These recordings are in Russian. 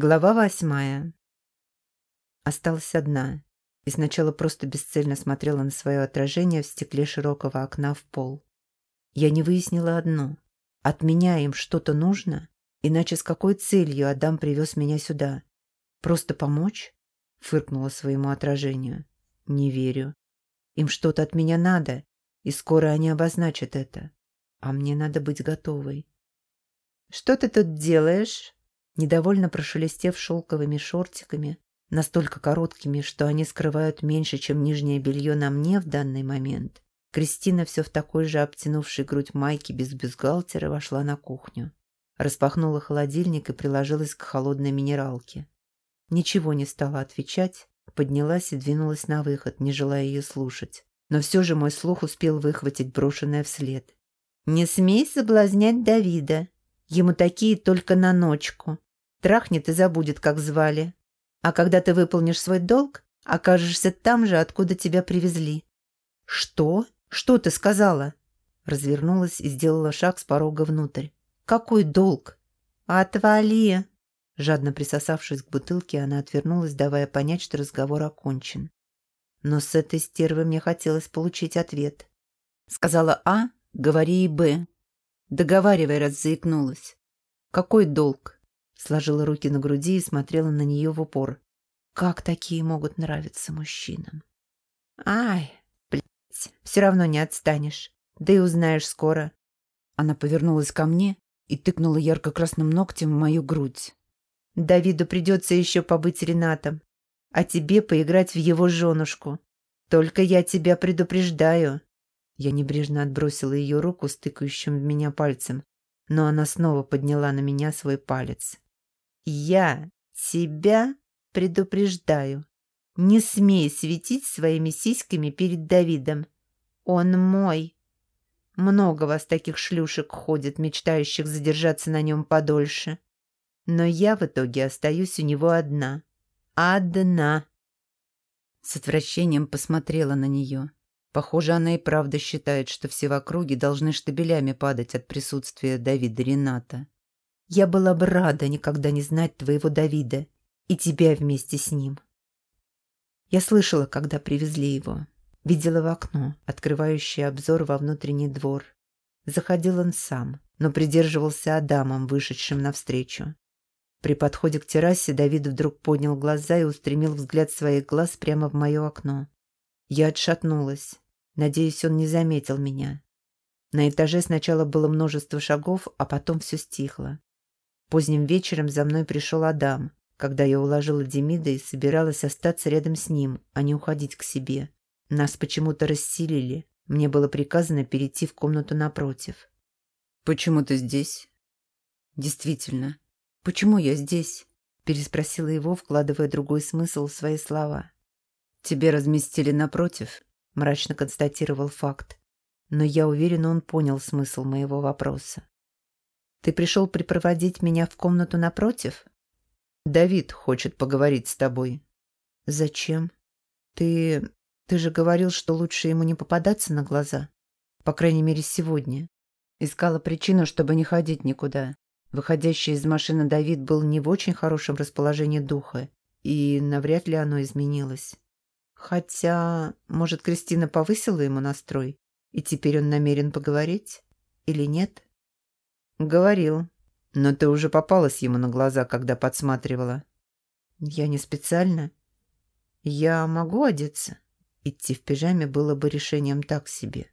Глава восьмая. Осталась одна и сначала просто бесцельно смотрела на свое отражение в стекле широкого окна в пол. Я не выяснила одно. От меня им что-то нужно? Иначе с какой целью Адам привез меня сюда? Просто помочь? Фыркнула своему отражению. Не верю. Им что-то от меня надо, и скоро они обозначат это. А мне надо быть готовой. «Что ты тут делаешь?» Недовольно прошелестев шелковыми шортиками, настолько короткими, что они скрывают меньше, чем нижнее белье на мне в данный момент, Кристина все в такой же обтянувшей грудь майке без бюстгальтера вошла на кухню. Распахнула холодильник и приложилась к холодной минералке. Ничего не стала отвечать, поднялась и двинулась на выход, не желая ее слушать. Но все же мой слух успел выхватить брошенное вслед. «Не смей соблазнять Давида. Ему такие только на ночку трахнет и забудет, как звали. А когда ты выполнишь свой долг, окажешься там же, откуда тебя привезли». «Что? Что ты сказала?» Развернулась и сделала шаг с порога внутрь. «Какой долг?» «Отвали!» Жадно присосавшись к бутылке, она отвернулась, давая понять, что разговор окончен. Но с этой стервы мне хотелось получить ответ. Сказала А, говори и Б. Договаривай, раз заикнулась. Какой долг? Сложила руки на груди и смотрела на нее в упор. Как такие могут нравиться мужчинам? Ай, блядь, все равно не отстанешь. Да и узнаешь скоро. Она повернулась ко мне и тыкнула ярко-красным ногтем в мою грудь. Давиду придется еще побыть Ренатом, а тебе поиграть в его женушку. Только я тебя предупреждаю. Я небрежно отбросила ее руку с тыкающим в меня пальцем, но она снова подняла на меня свой палец. Я тебя предупреждаю. Не смей светить своими сиськами перед Давидом. Он мой. Много вас таких шлюшек ходит, мечтающих задержаться на нем подольше. Но я в итоге остаюсь у него одна. Одна. С отвращением посмотрела на нее. Похоже, она и правда считает, что все в округе должны штабелями падать от присутствия Давида Рената. Я была бы рада никогда не знать твоего Давида и тебя вместе с ним. Я слышала, когда привезли его. Видела в окно, открывающее обзор во внутренний двор. Заходил он сам, но придерживался Адамом, вышедшим навстречу. При подходе к террасе Давид вдруг поднял глаза и устремил взгляд своих глаз прямо в мое окно. Я отшатнулась. Надеюсь, он не заметил меня. На этаже сначала было множество шагов, а потом все стихло. Поздним вечером за мной пришел Адам, когда я уложила Демида и собиралась остаться рядом с ним, а не уходить к себе. Нас почему-то расселили. Мне было приказано перейти в комнату напротив. «Почему ты здесь?» «Действительно, почему я здесь?» переспросила его, вкладывая другой смысл в свои слова. «Тебе разместили напротив», — мрачно констатировал факт. Но я уверена, он понял смысл моего вопроса. Ты пришел припроводить меня в комнату напротив? Давид хочет поговорить с тобой. Зачем? Ты... Ты же говорил, что лучше ему не попадаться на глаза. По крайней мере, сегодня. Искала причину, чтобы не ходить никуда. Выходящий из машины Давид был не в очень хорошем расположении духа, и навряд ли оно изменилось. Хотя, может, Кристина повысила ему настрой, и теперь он намерен поговорить? Или нет? «Говорил. Но ты уже попалась ему на глаза, когда подсматривала». «Я не специально. Я могу одеться?» Идти в пижаме было бы решением так себе.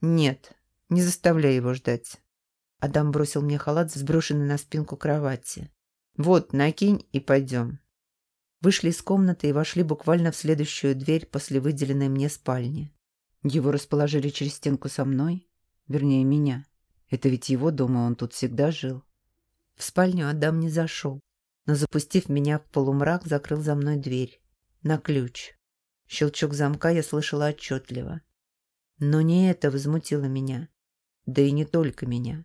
«Нет, не заставляй его ждать». Адам бросил мне халат, сброшенный на спинку кровати. «Вот, накинь и пойдем». Вышли из комнаты и вошли буквально в следующую дверь после выделенной мне спальни. Его расположили через стенку со мной, вернее, меня. Это ведь его дома, он тут всегда жил. В спальню Адам не зашел, но, запустив меня в полумрак, закрыл за мной дверь. На ключ. Щелчок замка я слышала отчетливо. Но не это возмутило меня. Да и не только меня.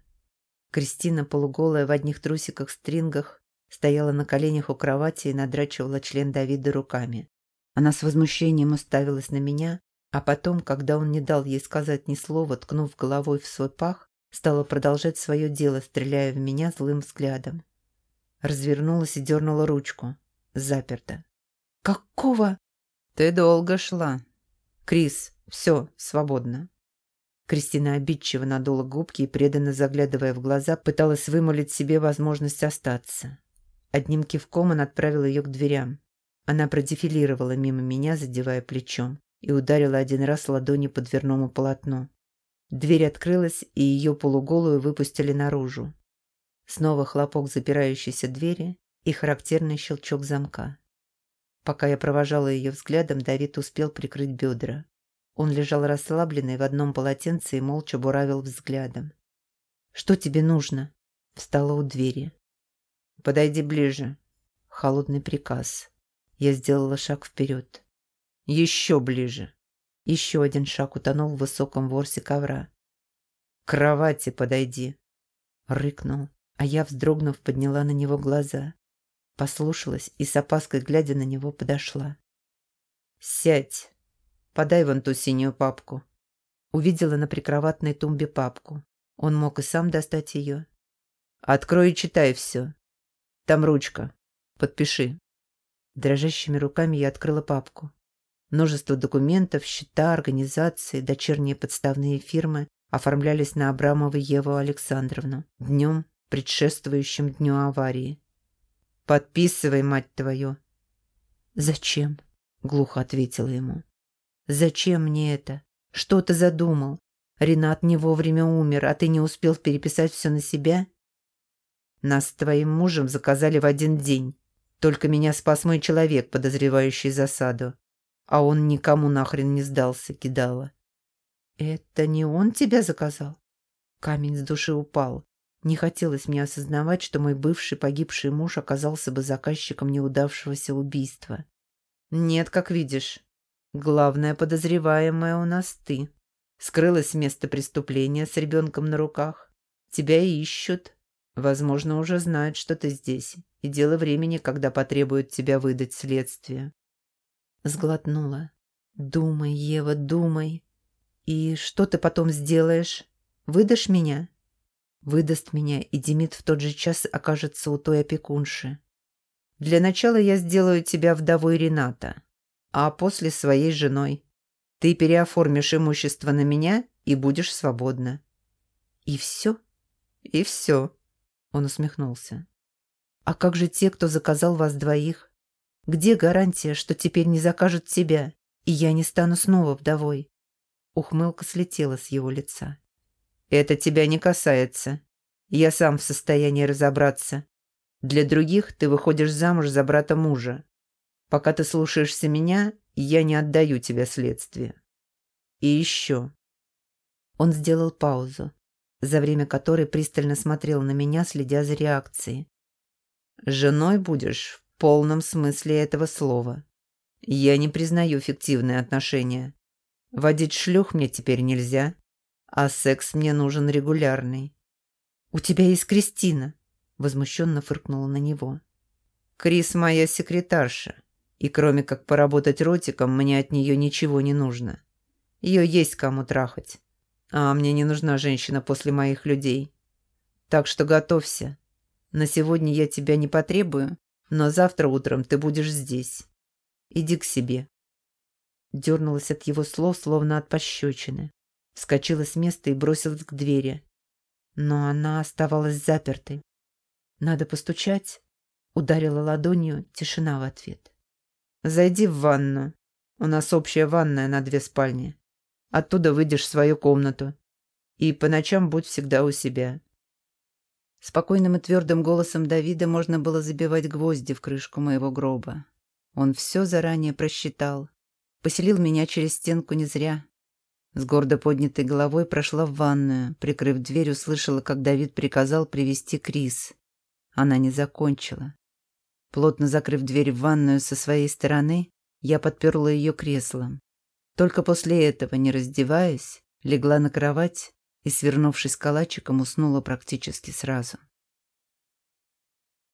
Кристина, полуголая в одних трусиках-стрингах, стояла на коленях у кровати и надрачивала член Давида руками. Она с возмущением уставилась на меня, а потом, когда он не дал ей сказать ни слова, ткнув головой в свой пах, стала продолжать свое дело, стреляя в меня злым взглядом. Развернулась и дернула ручку. Заперта. «Какого?» «Ты долго шла. Крис, все, свободно». Кристина обидчиво надула губки и, преданно заглядывая в глаза, пыталась вымолить себе возможность остаться. Одним кивком он отправил ее к дверям. Она продефилировала мимо меня, задевая плечом, и ударила один раз ладонью по дверному полотну. Дверь открылась, и ее полуголую выпустили наружу. Снова хлопок запирающейся двери и характерный щелчок замка. Пока я провожала ее взглядом, Давид успел прикрыть бедра. Он лежал расслабленный в одном полотенце и молча буравил взглядом. «Что тебе нужно?» Встала у двери. «Подойди ближе». Холодный приказ. Я сделала шаг вперед. «Еще ближе». Еще один шаг утонул в высоком ворсе ковра. «К кровати подойди». Рыкнул, а я, вздрогнув, подняла на него глаза. Послушалась и с опаской, глядя на него, подошла. «Сядь!» Подай вон ту синюю папку». Увидела на прикроватной тумбе папку. Он мог и сам достать ее. «Открой и читай все. Там ручка. Подпиши». Дрожащими руками я открыла папку. Множество документов, счета, организации, дочерние подставные фирмы оформлялись на Абрамову Еву Александровну днем, предшествующим дню аварии. «Подписывай, мать твою!» «Зачем?» — глухо ответила ему. Зачем мне это? Что ты задумал? Ренат не вовремя умер, а ты не успел переписать все на себя? Нас с твоим мужем заказали в один день. Только меня спас мой человек, подозревающий засаду. А он никому нахрен не сдался, кидала. Это не он тебя заказал? Камень с души упал. Не хотелось мне осознавать, что мой бывший погибший муж оказался бы заказчиком неудавшегося убийства. Нет, как видишь. Главная подозреваемая у нас ты. Скрылась с места преступления с ребенком на руках. Тебя ищут. Возможно, уже знают, что ты здесь. И дело времени, когда потребуют тебя выдать следствие. Сглотнула. Думай, Ева, думай. И что ты потом сделаешь? Выдашь меня? Выдаст меня, и Демид в тот же час окажется у той опекунши. Для начала я сделаю тебя вдовой Рената а после своей женой. Ты переоформишь имущество на меня и будешь свободна». «И все?» «И все», — он усмехнулся. «А как же те, кто заказал вас двоих? Где гарантия, что теперь не закажут тебя, и я не стану снова вдовой?» Ухмылка слетела с его лица. «Это тебя не касается. Я сам в состоянии разобраться. Для других ты выходишь замуж за брата мужа. Пока ты слушаешься меня, я не отдаю тебя следствию. И еще». Он сделал паузу, за время которой пристально смотрел на меня, следя за реакцией. «Женой будешь полном смысле этого слова. Я не признаю фиктивные отношения. Водить шлюх мне теперь нельзя, а секс мне нужен регулярный». «У тебя есть Кристина», — возмущенно фыркнула на него. «Крис моя секретарша. И кроме как поработать ротиком, мне от нее ничего не нужно. Ее есть кому трахать. А мне не нужна женщина после моих людей. Так что готовься. На сегодня я тебя не потребую, но завтра утром ты будешь здесь. Иди к себе». Дернулась от его слов, словно от пощечины. Вскочила с места и бросилась к двери. Но она оставалась запертой. «Надо постучать?» Ударила ладонью, тишина в ответ. Зайди в ванну. У нас общая ванная на две спальни. Оттуда выйдешь в свою комнату. И по ночам будь всегда у себя». Спокойным и твердым голосом Давида можно было забивать гвозди в крышку моего гроба. Он все заранее просчитал. Поселил меня через стенку не зря. С гордо поднятой головой прошла в ванную. Прикрыв дверь, услышала, как Давид приказал привести Крис. Она не закончила. Плотно закрыв дверь в ванную со своей стороны, я подперла ее креслом. Только после этого, не раздеваясь, легла на кровать и, свернувшись калачиком, уснула практически сразу.